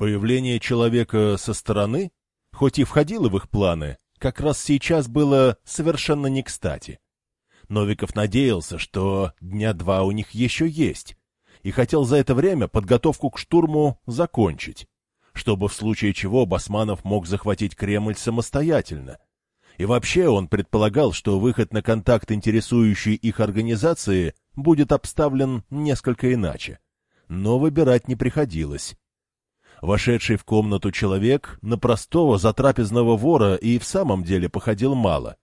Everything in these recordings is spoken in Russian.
Появление человека со стороны, хоть и входило в их планы, как раз сейчас было совершенно не кстати. Новиков надеялся, что дня два у них еще есть, и хотел за это время подготовку к штурму закончить, чтобы в случае чего Басманов мог захватить Кремль самостоятельно. И вообще он предполагал, что выход на контакт интересующей их организации будет обставлен несколько иначе. Но выбирать не приходилось. Вошедший в комнату человек на простого затрапезного вора и в самом деле походил мало.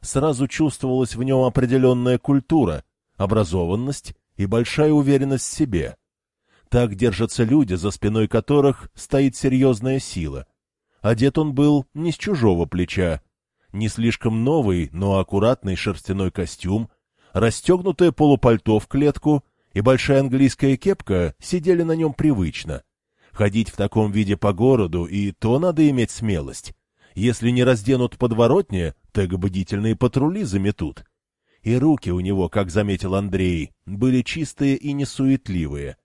Сразу чувствовалась в нем определенная культура, образованность и большая уверенность в себе. Так держатся люди, за спиной которых стоит серьезная сила. Одет он был не с чужого плеча. Не слишком новый, но аккуратный шерстяной костюм, расстегнутое полупальто в клетку и большая английская кепка сидели на нем привычно — Ходить в таком виде по городу и то надо иметь смелость. Если не разденут подворотни, так бдительные патрули заметут. И руки у него, как заметил Андрей, были чистые и несуетливые.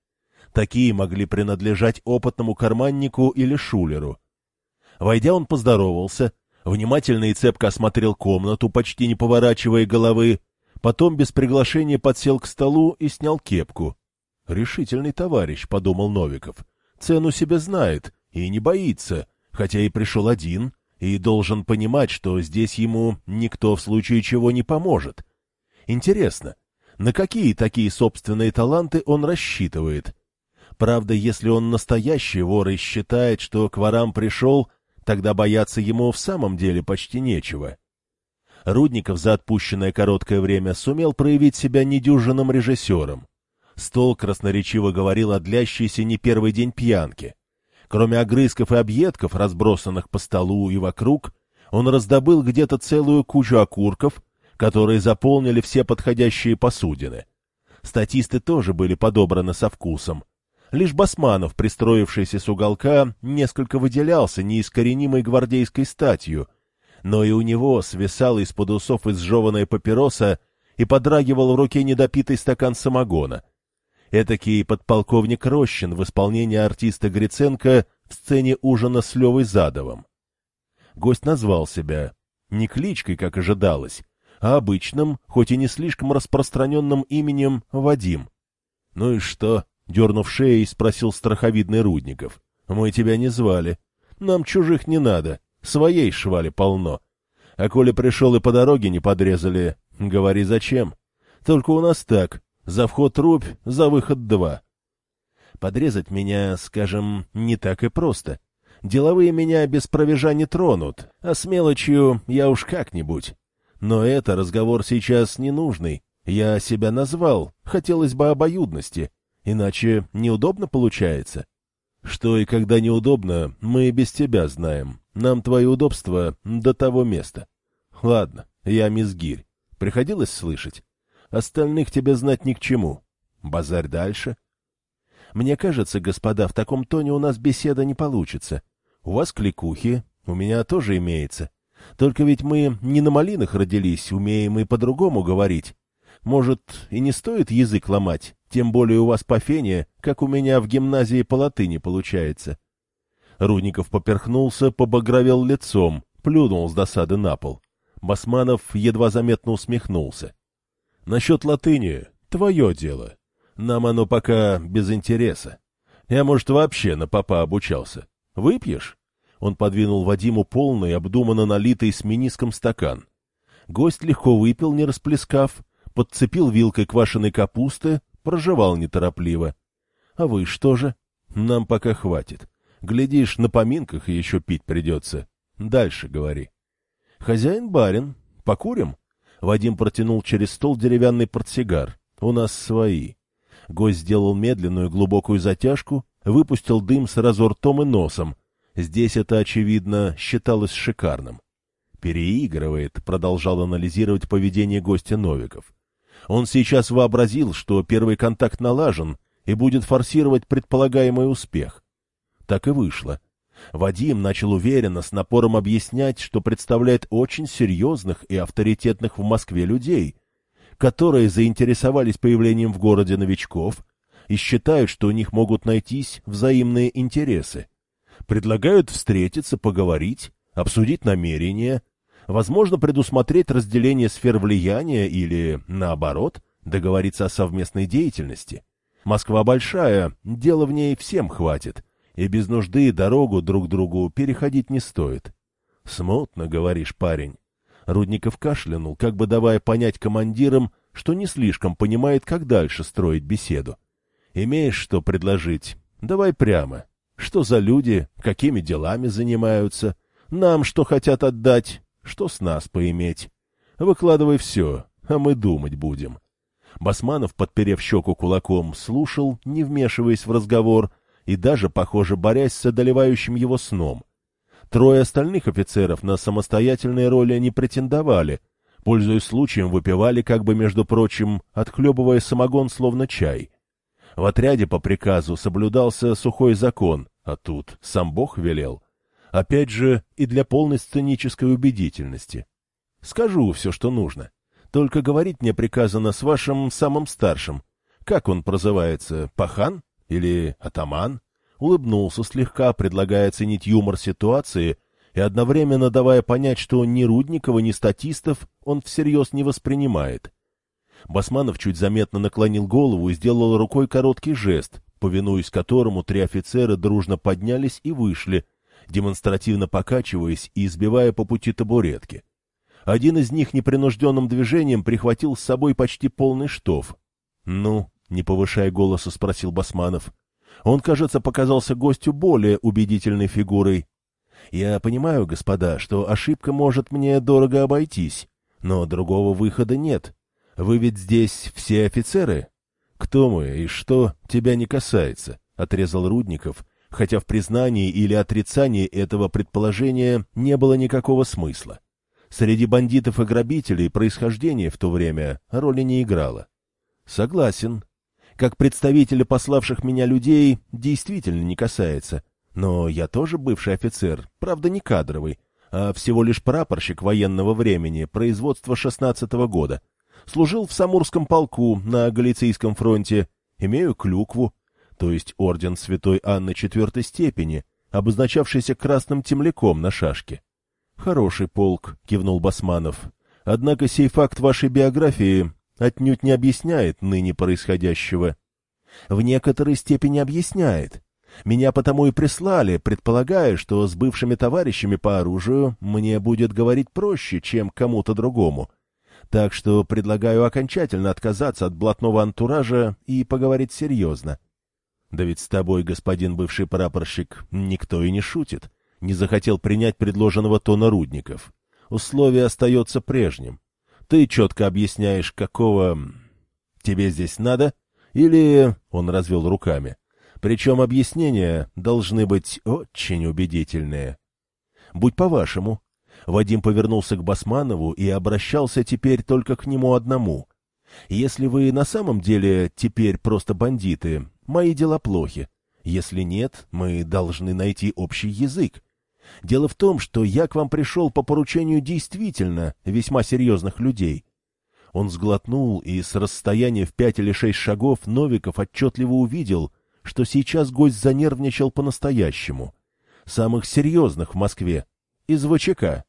Такие могли принадлежать опытному карманнику или шулеру. Войдя, он поздоровался, внимательно и цепко осмотрел комнату, почти не поворачивая головы, потом без приглашения подсел к столу и снял кепку. «Решительный товарищ», — подумал Новиков цену себе знает и не боится, хотя и пришел один, и должен понимать, что здесь ему никто в случае чего не поможет. Интересно, на какие такие собственные таланты он рассчитывает? Правда, если он настоящий вор и считает, что к ворам пришел, тогда бояться ему в самом деле почти нечего. Рудников за отпущенное короткое время сумел проявить себя недюжинным режиссером. Стол красноречиво говорил о длящейся не первый день пьянки. Кроме огрызков и объедков, разбросанных по столу и вокруг, он раздобыл где-то целую кучу окурков, которые заполнили все подходящие посудины. Статисты тоже были подобраны со вкусом. Лишь Басманов, пристроившийся с уголка, несколько выделялся неискоренимой гвардейской статью, но и у него свисала из-под усов изжеванная папироса и подрагивал в руке недопитый стакан самогона — Этакий подполковник Рощин в исполнении артиста Гриценко в сцене ужина с Левой Задовым. Гость назвал себя не кличкой, как ожидалось, а обычным, хоть и не слишком распространенным именем Вадим. — Ну и что? — дернув шеей, спросил страховидный Рудников. — Мы тебя не звали. Нам чужих не надо, своей швали полно. А коли пришел и по дороге не подрезали, говори зачем. Только у нас так, за вход рубь, за выход два. Подрезать меня, скажем, не так и просто. Деловые меня без провежа не тронут, а с мелочью я уж как-нибудь. Но это разговор сейчас ненужный. Я себя назвал, хотелось бы обоюдности, иначе неудобно получается. Что и когда неудобно, мы и без тебя знаем. Нам твои удобства до того места. Ладно, я мисс Гирь. Приходилось слышать? Остальных тебе знать ни к чему. Базарь дальше. Мне кажется, господа, в таком тоне у нас беседа не получится. У вас кликухи, у меня тоже имеется. Только ведь мы не на малинах родились, умеем и по-другому говорить. Может, и не стоит язык ломать, тем более у вас по как у меня в гимназии по латыни получается. Рудников поперхнулся, побагровел лицом, плюнул с досады на пол. Басманов едва заметно усмехнулся. Насчет латыни — твое дело. Нам оно пока без интереса. Я, может, вообще на папа обучался. Выпьешь?» Он подвинул Вадиму полный, обдуманно налитый с миниском стакан. Гость легко выпил, не расплескав, подцепил вилкой квашеной капусты, прожевал неторопливо. — А вы что же? — Нам пока хватит. Глядишь, на поминках еще пить придется. Дальше говори. — Хозяин барин. Покурим? — Вадим протянул через стол деревянный портсигар. «У нас свои». Гость сделал медленную глубокую затяжку, выпустил дым сразу ртом и носом. Здесь это, очевидно, считалось шикарным. «Переигрывает», — продолжал анализировать поведение гостя Новиков. Он сейчас вообразил, что первый контакт налажен и будет форсировать предполагаемый успех. Так и вышло. Вадим начал уверенно, с напором объяснять, что представляет очень серьезных и авторитетных в Москве людей, которые заинтересовались появлением в городе новичков и считают, что у них могут найтись взаимные интересы. Предлагают встретиться, поговорить, обсудить намерения, возможно, предусмотреть разделение сфер влияния или, наоборот, договориться о совместной деятельности. Москва большая, дела в ней всем хватит, и без нужды дорогу друг другу переходить не стоит. Смутно, говоришь, парень. Рудников кашлянул, как бы давая понять командирам, что не слишком понимает, как дальше строить беседу. Имеешь что предложить? Давай прямо. Что за люди, какими делами занимаются? Нам что хотят отдать, что с нас поиметь? Выкладывай все, а мы думать будем. Басманов, подперев щеку кулаком, слушал, не вмешиваясь в разговор, и даже, похоже, борясь с одолевающим его сном. Трое остальных офицеров на самостоятельные роли не претендовали, пользуясь случаем, выпивали, как бы, между прочим, отхлебывая самогон словно чай. В отряде по приказу соблюдался сухой закон, а тут сам Бог велел. Опять же, и для полной сценической убедительности. Скажу все, что нужно. Только говорить мне приказано с вашим самым старшим. Как он прозывается, пахан или атаман? Улыбнулся слегка, предлагая оценить юмор ситуации и одновременно давая понять, что ни Рудникова, ни статистов он всерьез не воспринимает. Басманов чуть заметно наклонил голову и сделал рукой короткий жест, повинуясь которому три офицера дружно поднялись и вышли, демонстративно покачиваясь и избивая по пути табуретки. Один из них непринужденным движением прихватил с собой почти полный штоф. — Ну, — не повышая голоса, спросил Басманов. Он, кажется, показался гостю более убедительной фигурой. — Я понимаю, господа, что ошибка может мне дорого обойтись, но другого выхода нет. Вы ведь здесь все офицеры? — Кто мы и что тебя не касается? — отрезал Рудников, хотя в признании или отрицании этого предположения не было никакого смысла. Среди бандитов и грабителей происхождение в то время роли не играло. Согласен. Как представителя пославших меня людей действительно не касается. Но я тоже бывший офицер, правда не кадровый, а всего лишь прапорщик военного времени, производства шестнадцатого года. Служил в Самурском полку на Галицийском фронте, имею клюкву, то есть орден святой Анны четвертой степени, обозначавшийся красным темляком на шашке. «Хороший полк», — кивнул Басманов. «Однако сей факт вашей биографии отнюдь не объясняет ныне происходящего». «В некоторой степени объясняет. Меня потому и прислали, предполагая, что с бывшими товарищами по оружию мне будет говорить проще, чем кому-то другому. Так что предлагаю окончательно отказаться от блатного антуража и поговорить серьезно». «Да ведь с тобой, господин бывший прапорщик, никто и не шутит», не захотел принять предложенного тона Рудников. Условие остается прежним. Ты четко объясняешь, какого... тебе здесь надо, или... Он развел руками. Причем объяснения должны быть очень убедительные. Будь по-вашему. Вадим повернулся к Басманову и обращался теперь только к нему одному. Если вы на самом деле теперь просто бандиты, мои дела плохи. Если нет, мы должны найти общий язык. Дело в том, что я к вам пришел по поручению действительно весьма серьезных людей. Он сглотнул, и с расстояния в пять или шесть шагов Новиков отчетливо увидел, что сейчас гость занервничал по-настоящему. Самых серьезных в Москве. Из ВЧК.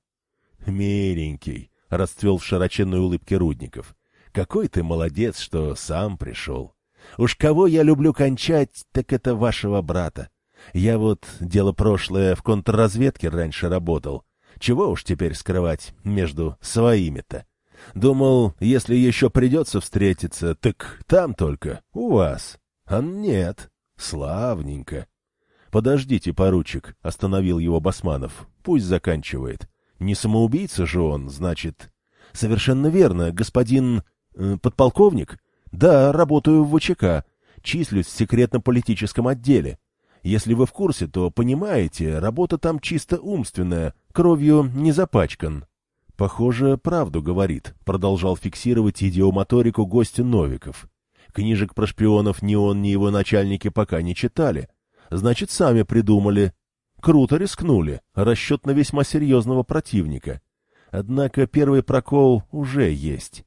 «Миленький», — расцвел в широченной улыбке Рудников. «Какой ты молодец, что сам пришел. Уж кого я люблю кончать, так это вашего брата. Я вот, дело прошлое, в контрразведке раньше работал. Чего уж теперь скрывать между своими-то? Думал, если еще придется встретиться, так там только, у вас. А нет, славненько. Подождите, поручик, остановил его Басманов. Пусть заканчивает. Не самоубийца же он, значит. Совершенно верно, господин... Э, подполковник? Да, работаю в ВЧК. Числюсь в секретно-политическом отделе. Если вы в курсе, то понимаете, работа там чисто умственная, кровью не запачкан. Похоже, правду говорит, продолжал фиксировать идиомоторику гостя Новиков. Книжек про шпионов ни он, ни его начальники пока не читали. Значит, сами придумали. Круто рискнули, расчет на весьма серьезного противника. Однако первый прокол уже есть.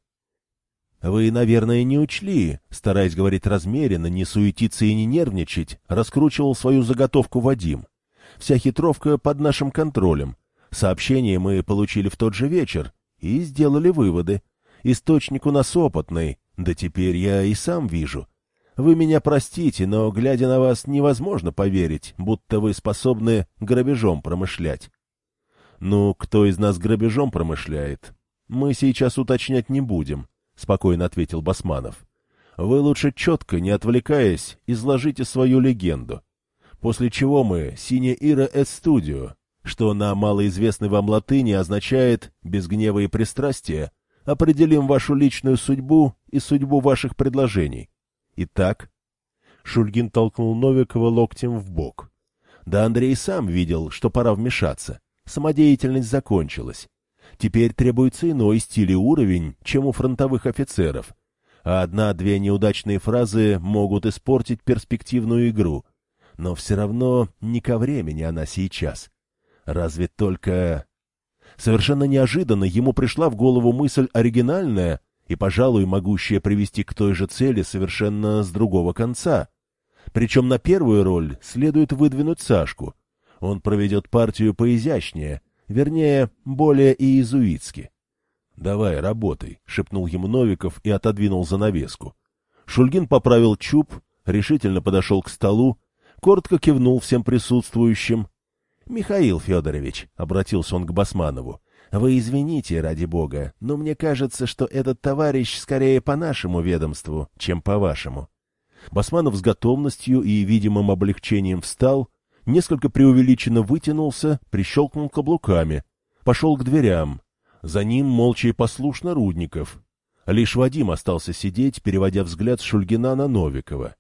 «Вы, наверное, не учли», — стараясь говорить размеренно, не суетиться и не нервничать, раскручивал свою заготовку Вадим. Вся хитровка под нашим контролем. Сообщение мы получили в тот же вечер и сделали выводы. Источник у нас опытный, да теперь я и сам вижу. Вы меня простите, но, глядя на вас, невозможно поверить, будто вы способны грабежом промышлять. Ну, кто из нас грабежом промышляет? Мы сейчас уточнять не будем, — спокойно ответил Басманов. Вы лучше четко, не отвлекаясь, изложите свою легенду. После чего мы «Сине Ира Эт Студио», что на малоизвестной вам латыни означает «без гнева и пристрастия», определим вашу личную судьбу и судьбу ваших предложений. Итак, Шульгин толкнул Новикова локтем в бок. Да Андрей сам видел, что пора вмешаться. Самодеятельность закончилась. Теперь требуется иной стиль и уровень, чем у фронтовых офицеров. А одна-две неудачные фразы могут испортить перспективную игру. Но все равно не ко времени она сейчас. Разве только... Совершенно неожиданно ему пришла в голову мысль оригинальная и, пожалуй, могущая привести к той же цели совершенно с другого конца. Причем на первую роль следует выдвинуть Сашку. Он проведет партию поизящнее, вернее, более иезуитски. — Давай, работай, — шепнул ему Новиков и отодвинул занавеску. Шульгин поправил чуб, решительно подошел к столу, коротко кивнул всем присутствующим «Михаил Федорович», — обратился он к Басманову, — «вы извините, ради бога, но мне кажется, что этот товарищ скорее по нашему ведомству, чем по вашему». Басманов с готовностью и видимым облегчением встал, несколько преувеличенно вытянулся, прищелкнул каблуками, пошел к дверям. За ним молча и послушно Рудников. Лишь Вадим остался сидеть, переводя взгляд с Шульгина на Новикова.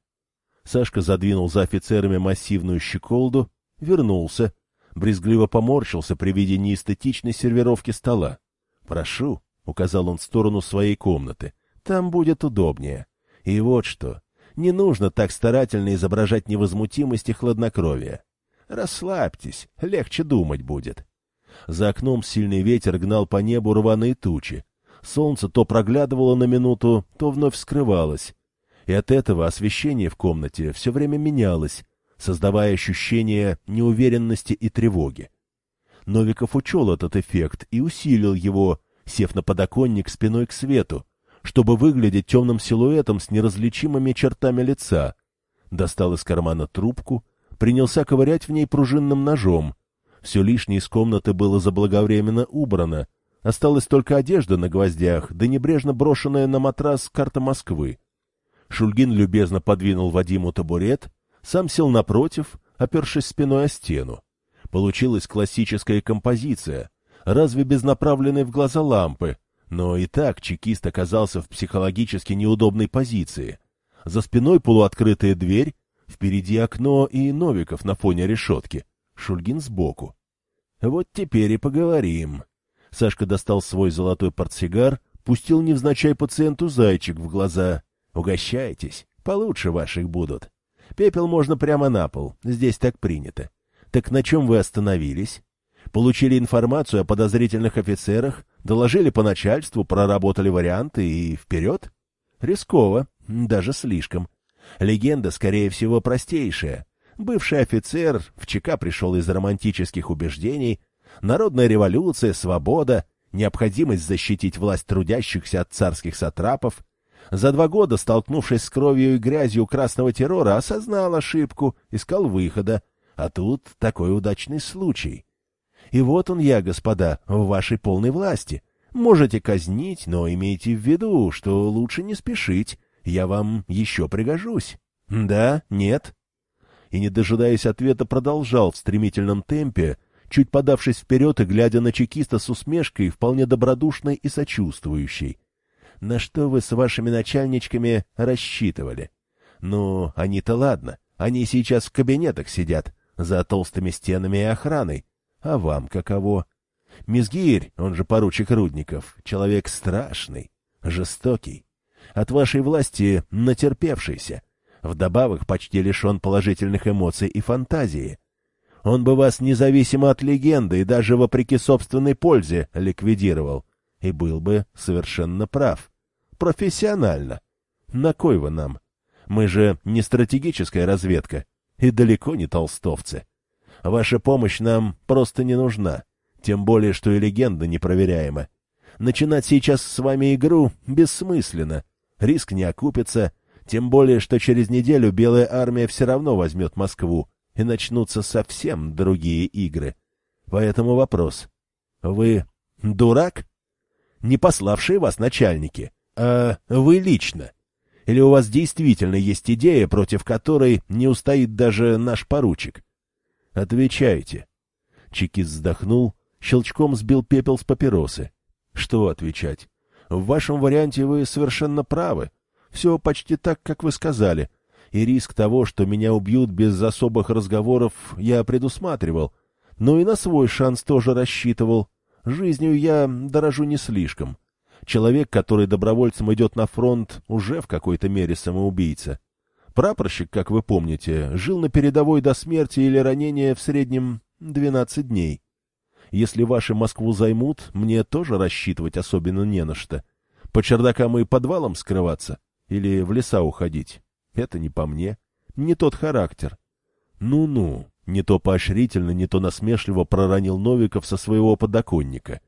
Сашка задвинул за офицерами массивную щеколду, вернулся, брезгливо поморщился при виде неэстетичной сервировки стола. «Прошу», — указал он в сторону своей комнаты, — «там будет удобнее. И вот что, не нужно так старательно изображать невозмутимость и хладнокровие. Расслабьтесь, легче думать будет». За окном сильный ветер гнал по небу рваные тучи. Солнце то проглядывало на минуту, то вновь скрывалось. И от этого освещение в комнате все время менялось, создавая ощущение неуверенности и тревоги. Новиков учел этот эффект и усилил его, сев на подоконник спиной к свету, чтобы выглядеть темным силуэтом с неразличимыми чертами лица. Достал из кармана трубку, принялся ковырять в ней пружинным ножом. Все лишнее из комнаты было заблаговременно убрано, осталась только одежда на гвоздях, да небрежно брошенная на матрас карта Москвы. Шульгин любезно подвинул Вадиму табурет, сам сел напротив, опершись спиной о стену. Получилась классическая композиция, разве без направленной в глаза лампы, но и так чекист оказался в психологически неудобной позиции. За спиной полуоткрытая дверь, впереди окно и Новиков на фоне решетки, Шульгин сбоку. Вот теперь и поговорим. Сашка достал свой золотой портсигар, пустил невзначай пациенту зайчик в глаза. Угощайтесь, получше ваших будут. Пепел можно прямо на пол, здесь так принято. Так на чем вы остановились? Получили информацию о подозрительных офицерах, доложили по начальству, проработали варианты и вперед? Рисково, даже слишком. Легенда, скорее всего, простейшая. Бывший офицер в ЧК пришел из романтических убеждений, народная революция, свобода, необходимость защитить власть трудящихся от царских сатрапов, за два года, столкнувшись с кровью и грязью красного террора, осознал ошибку, искал выхода. А тут такой удачный случай. И вот он я, господа, в вашей полной власти. Можете казнить, но имейте в виду, что лучше не спешить. Я вам еще пригожусь. Да? Нет? И, не дожидаясь ответа, продолжал в стремительном темпе, чуть подавшись вперед и глядя на чекиста с усмешкой, вполне добродушной и сочувствующей на что вы с вашими начальничками рассчитывали. Ну, они-то ладно, они сейчас в кабинетах сидят, за толстыми стенами и охраной. А вам каково? Мизгирь, он же поручик Рудников, человек страшный, жестокий, от вашей власти натерпевшийся, вдобавок почти лишен положительных эмоций и фантазии. Он бы вас независимо от легенды и даже вопреки собственной пользе ликвидировал, и был бы совершенно прав. Профессионально. На кой вы нам? Мы же не стратегическая разведка и далеко не толстовцы. Ваша помощь нам просто не нужна, тем более, что и легенда непроверяема. Начинать сейчас с вами игру бессмысленно, риск не окупится, тем более, что через неделю Белая армия все равно возьмет Москву, и начнутся совсем другие игры. Поэтому вопрос. Вы дурак? Не пославшие вас начальники, а вы лично. Или у вас действительно есть идея, против которой не устоит даже наш поручик? Отвечайте. Чекист вздохнул, щелчком сбил пепел с папиросы. Что отвечать? В вашем варианте вы совершенно правы. Все почти так, как вы сказали. И риск того, что меня убьют без особых разговоров, я предусматривал. Но и на свой шанс тоже рассчитывал. Жизнью я дорожу не слишком. Человек, который добровольцем идет на фронт, уже в какой-то мере самоубийца. Прапорщик, как вы помните, жил на передовой до смерти или ранения в среднем 12 дней. Если ваши Москву займут, мне тоже рассчитывать особенно не на что. По чердакам и подвалам скрываться? Или в леса уходить? Это не по мне. Не тот характер. Ну-ну, не то поощрительно, не то насмешливо проронил Новиков со своего подоконника.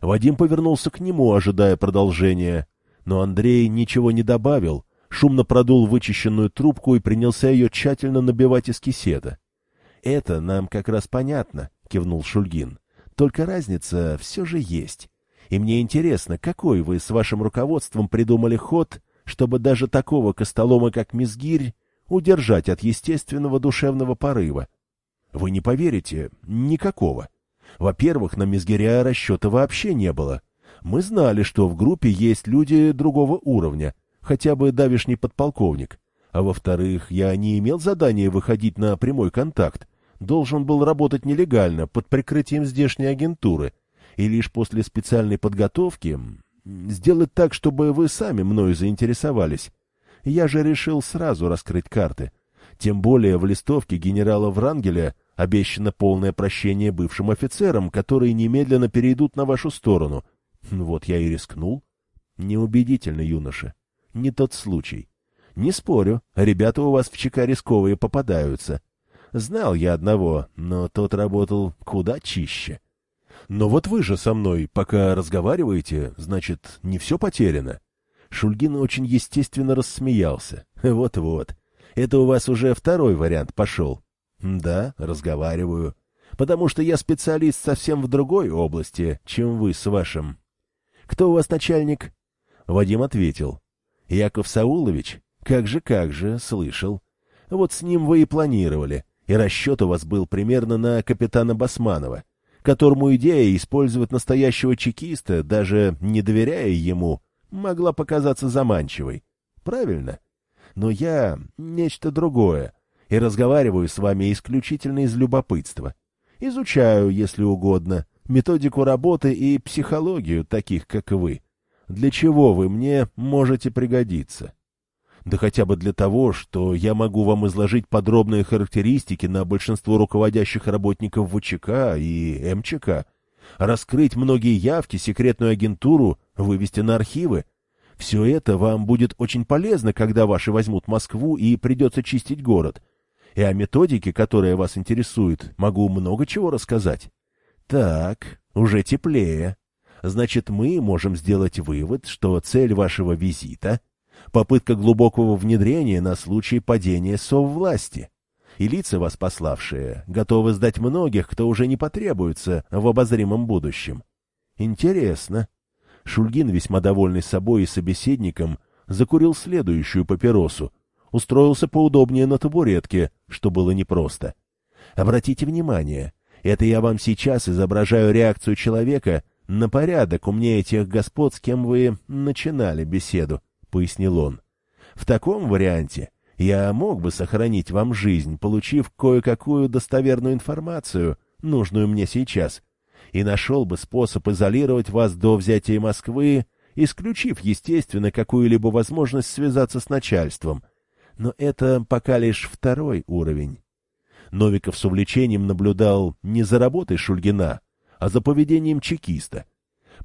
Вадим повернулся к нему, ожидая продолжения. Но Андрей ничего не добавил, шумно продул вычищенную трубку и принялся ее тщательно набивать из кисета. — Это нам как раз понятно, — кивнул Шульгин. — Только разница все же есть. И мне интересно, какой вы с вашим руководством придумали ход, чтобы даже такого костолома, как Мизгирь, удержать от естественного душевного порыва? Вы не поверите, никакого. Во-первых, на Мизгиря расчета вообще не было. Мы знали, что в группе есть люди другого уровня, хотя бы давишний подполковник. А во-вторых, я не имел задания выходить на прямой контакт. Должен был работать нелегально, под прикрытием здешней агентуры. И лишь после специальной подготовки сделать так, чтобы вы сами мною заинтересовались. Я же решил сразу раскрыть карты. Тем более в листовке генерала Врангеля обещано полное прощение бывшим офицерам, которые немедленно перейдут на вашу сторону. Вот я и рискнул. Неубедительно, юноша. Не тот случай. Не спорю, ребята у вас в ЧК рисковые попадаются. Знал я одного, но тот работал куда чище. Но вот вы же со мной пока разговариваете, значит, не все потеряно. Шульгин очень естественно рассмеялся. Вот-вот. Это у вас уже второй вариант пошел. Да, разговариваю. Потому что я специалист совсем в другой области, чем вы с вашим. Кто у вас начальник? Вадим ответил. Яков Саулович? Как же, как же, слышал. Вот с ним вы и планировали, и расчет у вас был примерно на капитана Басманова, которому идея использовать настоящего чекиста, даже не доверяя ему, могла показаться заманчивой. Правильно? Но я нечто другое, и разговариваю с вами исключительно из любопытства. Изучаю, если угодно, методику работы и психологию таких, как вы. Для чего вы мне можете пригодиться? Да хотя бы для того, что я могу вам изложить подробные характеристики на большинство руководящих работников ВЧК и МЧК, раскрыть многие явки, секретную агентуру, вывести на архивы, все это вам будет очень полезно, когда ваши возьмут Москву и придется чистить город. И о методике, которая вас интересует, могу много чего рассказать. Так, уже теплее. Значит, мы можем сделать вывод, что цель вашего визита — попытка глубокого внедрения на случай падения соввласти. И лица вас пославшие готовы сдать многих, кто уже не потребуется в обозримом будущем. Интересно. Шульгин, весьма довольный собой и собеседником, закурил следующую папиросу, устроился поудобнее на табуретке, что было непросто. Обратите внимание, это я вам сейчас изображаю реакцию человека на порядок умнее тех господ, с кем вы начинали беседу, — пояснил он. В таком варианте я мог бы сохранить вам жизнь, получив кое-какую достоверную информацию, нужную мне сейчас, и нашел бы способ изолировать вас до взятия Москвы, исключив, естественно, какую-либо возможность связаться с начальством. Но это пока лишь второй уровень. Новиков с увлечением наблюдал не за работой Шульгина, а за поведением чекиста.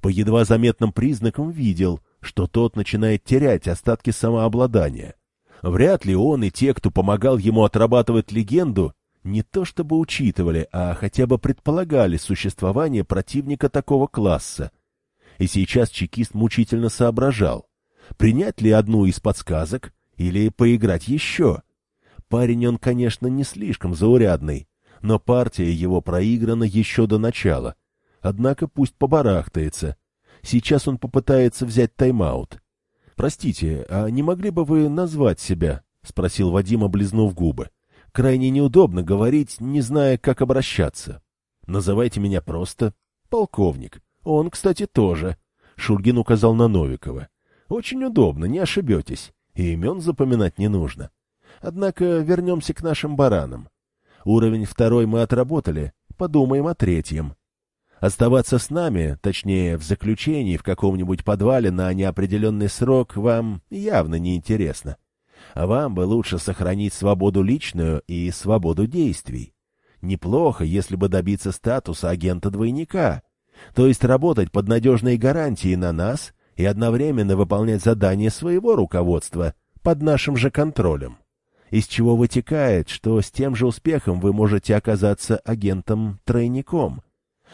По едва заметным признакам видел, что тот начинает терять остатки самообладания. Вряд ли он и те, кто помогал ему отрабатывать легенду, не то чтобы учитывали, а хотя бы предполагали существование противника такого класса. И сейчас чекист мучительно соображал, принять ли одну из подсказок или поиграть еще. Парень он, конечно, не слишком заурядный, но партия его проиграна еще до начала. Однако пусть побарахтается. Сейчас он попытается взять тайм-аут. «Простите, а не могли бы вы назвать себя?» — спросил Вадим, облизнув губы. «Крайне неудобно говорить, не зная, как обращаться. Называйте меня просто полковник. Он, кстати, тоже». Шульгин указал на Новикова. «Очень удобно, не ошибетесь. И имен запоминать не нужно. Однако вернемся к нашим баранам. Уровень второй мы отработали, подумаем о третьем. Оставаться с нами, точнее, в заключении в каком-нибудь подвале на неопределенный срок вам явно не интересно. А вам бы лучше сохранить свободу личную и свободу действий. Неплохо, если бы добиться статуса агента-двойника, то есть работать под надежной гарантией на нас и одновременно выполнять задания своего руководства под нашим же контролем из чего вытекает, что с тем же успехом вы можете оказаться агентом-тройником.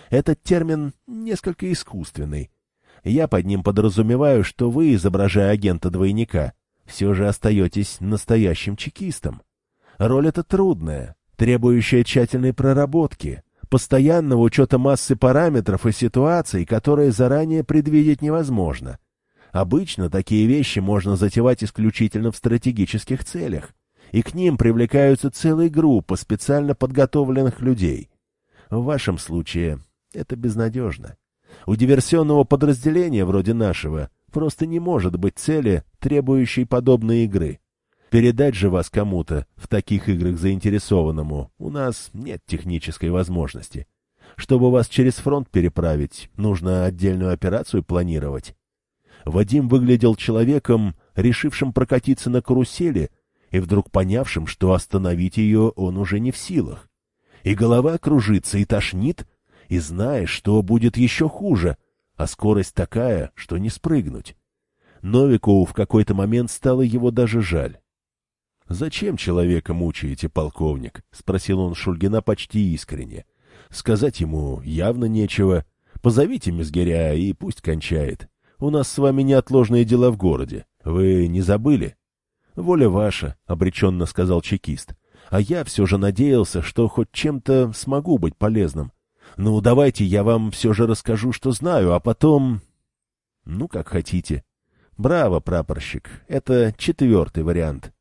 Этот термин несколько искусственный. Я под ним подразумеваю, что вы, изображая агента-двойника, все же остаетесь настоящим чекистом. Роль эта трудная, требующая тщательной проработки, постоянного учета массы параметров и ситуаций, которые заранее предвидеть невозможно. Обычно такие вещи можно затевать исключительно в стратегических целях и к ним привлекаются целые группы специально подготовленных людей. В вашем случае это безнадежно. У диверсионного подразделения вроде нашего просто не может быть цели, требующей подобной игры. Передать же вас кому-то в таких играх заинтересованному у нас нет технической возможности. Чтобы вас через фронт переправить, нужно отдельную операцию планировать. Вадим выглядел человеком, решившим прокатиться на карусели и вдруг понявшим, что остановить ее он уже не в силах. И голова кружится, и тошнит, и знаешь, что будет еще хуже, а скорость такая, что не спрыгнуть. Новикову в какой-то момент стало его даже жаль. — Зачем человека мучаете, полковник? — спросил он Шульгина почти искренне. — Сказать ему явно нечего. Позовите Мизгиря и пусть кончает. У нас с вами неотложные дела в городе. Вы не забыли? «Воля ваша», — обреченно сказал чекист. «А я все же надеялся, что хоть чем-то смогу быть полезным. Ну, давайте я вам все же расскажу, что знаю, а потом...» «Ну, как хотите». «Браво, прапорщик, это четвертый вариант.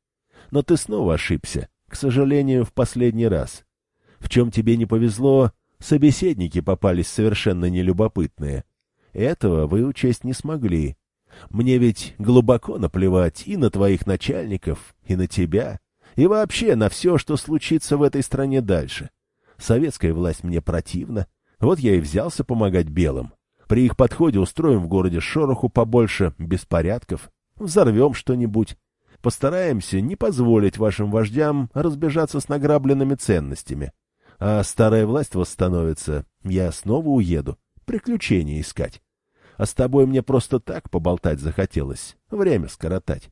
Но ты снова ошибся, к сожалению, в последний раз. В чем тебе не повезло, собеседники попались совершенно нелюбопытные. Этого вы учесть не смогли, мне ведь глубоко наплевать и на твоих начальников, и на тебя, и вообще на все, что случится в этой стране дальше. Советская власть мне противна, вот я и взялся помогать белым. При их подходе устроим в городе шороху побольше, беспорядков, взорвем что-нибудь. Постараемся не позволить вашим вождям разбежаться с награбленными ценностями. А старая власть восстановится, я снова уеду, приключения искать. А с тобой мне просто так поболтать захотелось, время скоротать.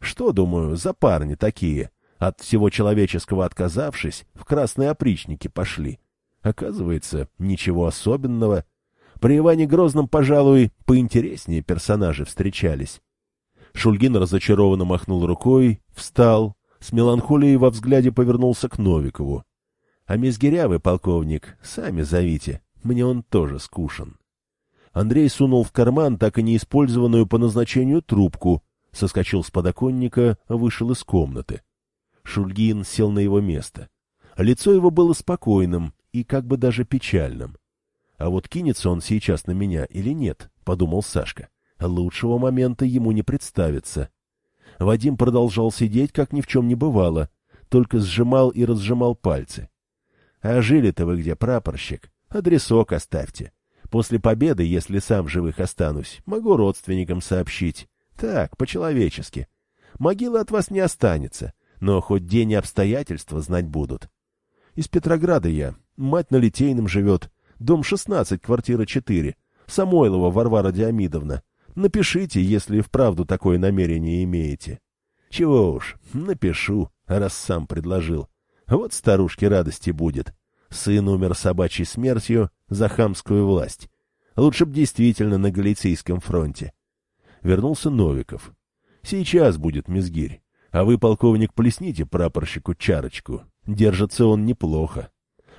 Что, думаю, за парни такие, от всего человеческого отказавшись, в красные опричники пошли? Оказывается, ничего особенного. При Иване Грозном, пожалуй, поинтереснее персонажи встречались. Шульгин разочарованно махнул рукой, встал, с меланхолией во взгляде повернулся к Новикову. — А Мизгиря полковник, сами зовите, мне он тоже скушен. Андрей сунул в карман так и не использованную по назначению трубку, соскочил с подоконника, вышел из комнаты. Шульгин сел на его место. Лицо его было спокойным и как бы даже печальным. «А вот кинется он сейчас на меня или нет?» — подумал Сашка. «Лучшего момента ему не представится». Вадим продолжал сидеть, как ни в чем не бывало, только сжимал и разжимал пальцы. «А жили-то вы где, прапорщик? Адресок оставьте. После победы, если сам живых останусь, могу родственникам сообщить. Так, по-человечески. Могила от вас не останется, но хоть день и обстоятельства знать будут. Из Петрограда я. Мать на Литейном живет. Дом 16, квартира 4. Самойлова Варвара Диамидовна. Напишите, если вправду такое намерение имеете. Чего уж, напишу, раз сам предложил. Вот старушке радости будет. Сын умер собачьей смертью за хамскую власть. Лучше б действительно на Галицийском фронте. Вернулся Новиков. Сейчас будет Мизгирь. А вы, полковник, плесните прапорщику чарочку. Держится он неплохо.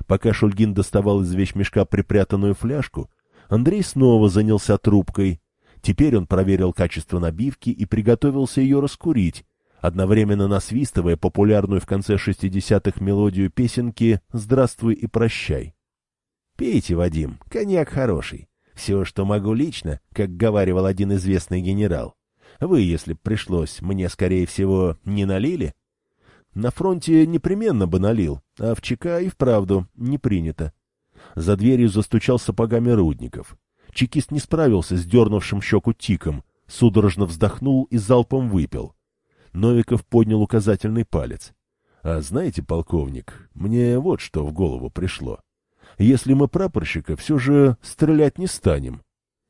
Пока Шульгин доставал из вещмешка припрятанную фляжку, Андрей снова занялся трубкой. Теперь он проверил качество набивки и приготовился ее раскурить, одновременно насвистывая популярную в конце 60-х мелодию песенки «Здравствуй и прощай». «Пейте, Вадим, коньяк хороший. Все, что могу лично, как говаривал один известный генерал. Вы, если б пришлось, мне, скорее всего, не налили?» На фронте непременно бы налил, а в ЧК и вправду не принято. За дверью застучал сапогами Рудников. Чекист не справился с дернувшим щеку тиком, судорожно вздохнул и залпом выпил. Новиков поднял указательный палец. — А знаете, полковник, мне вот что в голову пришло. Если мы прапорщика все же стрелять не станем.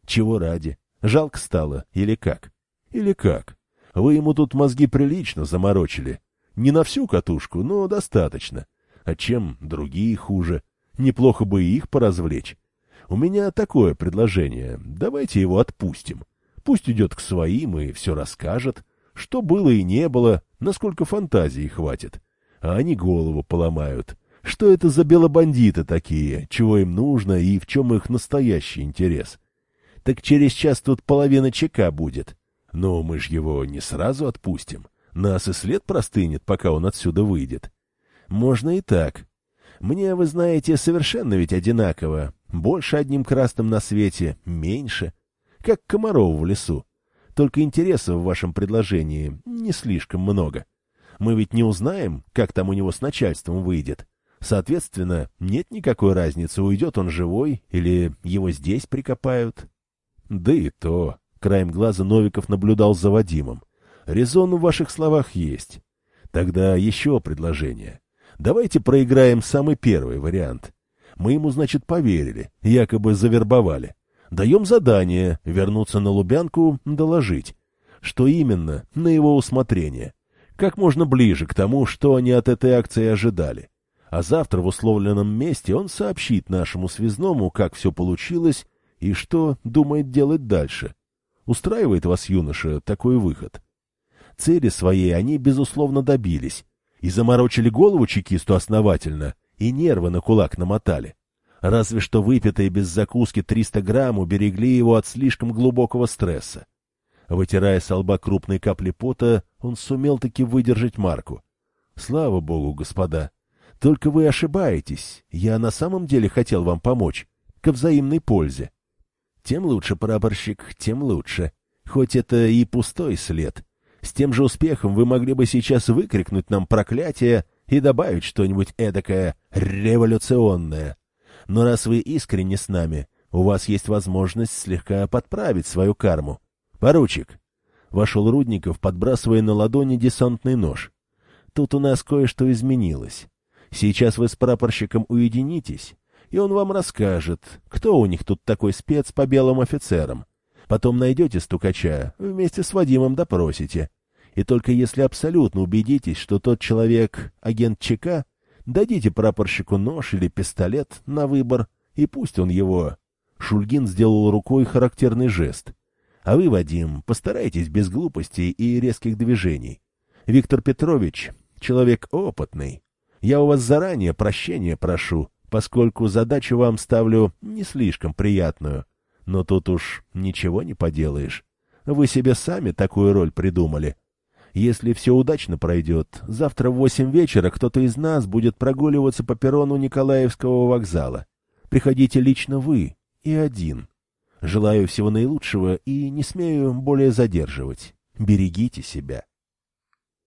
Чего ради? Жалко стало или как? Или как? Вы ему тут мозги прилично заморочили, не на всю катушку, но достаточно. А чем другие хуже? Неплохо бы и их поразвлечь. У меня такое предложение. Давайте его отпустим. Пусть идет к своим и все расскажет. Что было и не было, насколько фантазии хватит. А они голову поломают. Что это за белобандиты такие, чего им нужно и в чем их настоящий интерес? Так через час тут половина ЧК будет. Но мы ж его не сразу отпустим. Нас и след простынет, пока он отсюда выйдет. Можно и так. Мне, вы знаете, совершенно ведь одинаково. Больше одним красным на свете, меньше. Как Комаров в лесу. Только интереса в вашем предложении не слишком много. Мы ведь не узнаем, как там у него с начальством выйдет. Соответственно, нет никакой разницы, уйдет он живой или его здесь прикопают. Да и то. Краем глаза Новиков наблюдал за Вадимом. Резон в ваших словах есть. Тогда еще предложение. Давайте проиграем самый первый вариант. Мы ему, значит, поверили, якобы завербовали. Даем задание вернуться на Лубянку, доложить. Что именно, на его усмотрение. Как можно ближе к тому, что они от этой акции ожидали. А завтра в условленном месте он сообщит нашему связному, как все получилось и что думает делать дальше. Устраивает вас, юноша, такой выход? Цели своей они, безусловно, добились. И заморочили голову чекисту основательно, и нервы на кулак намотали. Разве что выпитые без закуски 300 грамм уберегли его от слишком глубокого стресса. Вытирая с лба крупные капли пота, он сумел таки выдержать марку. Слава богу, господа! Только вы ошибаетесь. Я на самом деле хотел вам помочь. Ко взаимной пользе. Тем лучше, прапорщик, тем лучше. Хоть это и пустой след. С тем же успехом вы могли бы сейчас выкрикнуть нам проклятие и добавить что-нибудь эдакое революционное. Но раз вы искренне с нами, у вас есть возможность слегка подправить свою карму. Поручик. Вошел Рудников, подбрасывая на ладони десантный нож. Тут у нас кое-что изменилось. Сейчас вы с прапорщиком уединитесь, и он вам расскажет, кто у них тут такой спец по белым офицерам. Потом найдете стукача, вместе с Вадимом допросите. И только если абсолютно убедитесь, что тот человек — агент ЧК, дадите прапорщику нож или пистолет на выбор, и пусть он его... Шульгин сделал рукой характерный жест. А вы, Вадим, постарайтесь без глупостей и резких движений. Виктор Петрович — человек опытный. Я у вас заранее прощения прошу, поскольку задачу вам ставлю не слишком приятную. Но тут уж ничего не поделаешь. Вы себе сами такую роль придумали — если все удачно пройдет, завтра в восемь вечера кто-то из нас будет прогуливаться по перрону Николаевского вокзала. Приходите лично вы и один. Желаю всего наилучшего и не смею более задерживать. Берегите себя.